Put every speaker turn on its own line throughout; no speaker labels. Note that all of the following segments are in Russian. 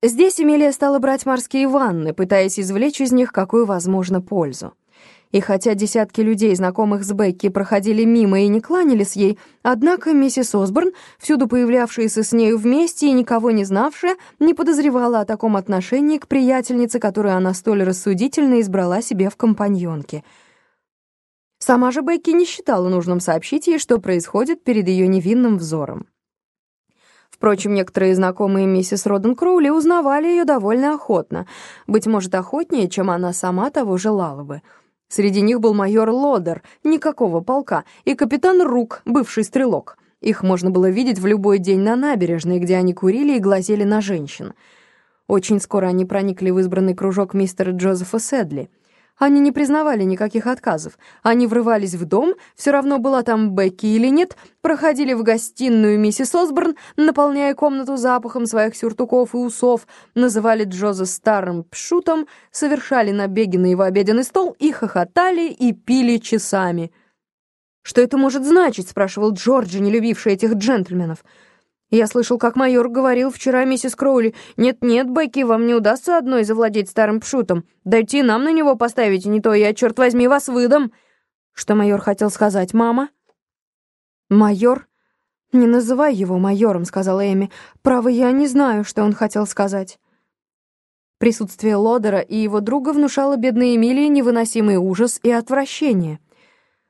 Здесь Эмилия стала брать морские ванны, пытаясь извлечь из них какую возможно пользу. И хотя десятки людей, знакомых с Бекки, проходили мимо и не кланялись ей, однако миссис Осборн, всюду появлявшаяся с нею вместе и никого не знавшая, не подозревала о таком отношении к приятельнице, которую она столь рассудительно избрала себе в компаньонке. Сама же Бекки не считала нужным сообщить ей, что происходит перед ее невинным взором. Впрочем, некоторые знакомые миссис Роден Кроули узнавали ее довольно охотно, быть может, охотнее, чем она сама того желала бы. Среди них был майор Лодер, никакого полка, и капитан Рук, бывший стрелок. Их можно было видеть в любой день на набережной, где они курили и глазели на женщин. Очень скоро они проникли в избранный кружок мистера Джозефа Седли — они не признавали никаких отказов. Они врывались в дом, все равно была там Бекки или нет, проходили в гостиную миссис Осборн, наполняя комнату запахом своих сюртуков и усов, называли Джоза старым пшутом, совершали набеги на его обеденный стол и хохотали и пили часами. «Что это может значить?» — спрашивал Джорджи, не любивший этих джентльменов. Я слышал, как майор говорил вчера миссис Кроули. «Нет-нет, Бекки, вам не удастся одной завладеть старым пшутом. Дайте нам на него поставить, не то я, черт возьми, вас выдам». Что майор хотел сказать, мама? «Майор? Не называй его майором», — сказала Эми. «Право, я не знаю, что он хотел сказать». Присутствие Лодера и его друга внушало бедной Эмилии невыносимый ужас и отвращение —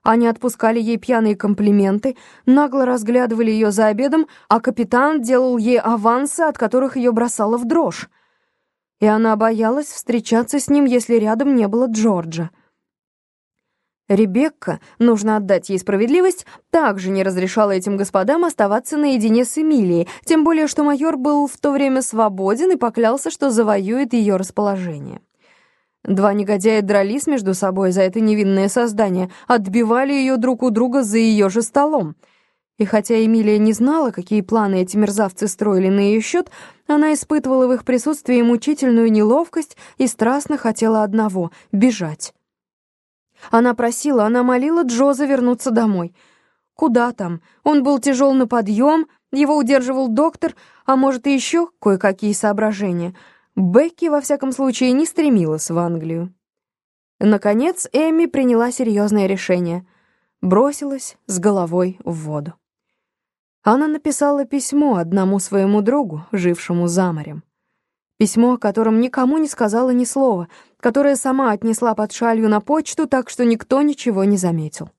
они отпускали ей пьяные комплименты, нагло разглядывали ее за обедом, а капитан делал ей авансы, от которых ее бросало в дрожь. И она боялась встречаться с ним, если рядом не было Джорджа. Ребекка, нужно отдать ей справедливость, также не разрешала этим господам оставаться наедине с Эмилией, тем более что майор был в то время свободен и поклялся, что завоюет ее расположение. Два негодяя дрались между собой за это невинное создание, отбивали ее друг у друга за ее же столом. И хотя Эмилия не знала, какие планы эти мерзавцы строили на ее счет, она испытывала в их присутствии мучительную неловкость и страстно хотела одного — бежать. Она просила, она молила Джоза вернуться домой. Куда там? Он был тяжел на подъем, его удерживал доктор, а может, и еще кое-какие соображения — Бекки, во всяком случае, не стремилась в Англию. Наконец, Эми приняла серьезное решение. Бросилась с головой в воду. Она написала письмо одному своему другу, жившему за морем. Письмо, о котором никому не сказала ни слова, которое сама отнесла под шалью на почту, так что никто ничего не заметил.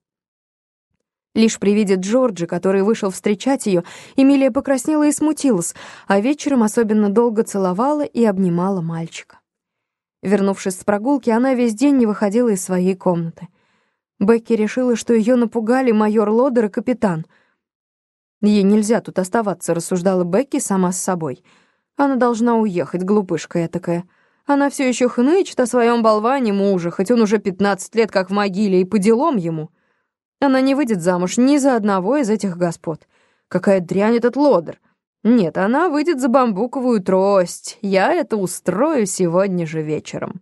Лишь при виде Джорджа, который вышел встречать ее, Эмилия покраснела и смутилась, а вечером особенно долго целовала и обнимала мальчика. Вернувшись с прогулки, она весь день не выходила из своей комнаты. Бекки решила, что ее напугали майор Лодер и капитан. «Ей нельзя тут оставаться», — рассуждала Бекки сама с собой. «Она должна уехать, глупышка этакая. Она все еще хнычет о своем болване мужа, хоть он уже пятнадцать лет как в могиле, и по делам ему». Она не выйдет замуж ни за одного из этих господ. Какая дрянь этот лодер. Нет, она выйдет за бамбуковую трость. Я это устрою сегодня же вечером.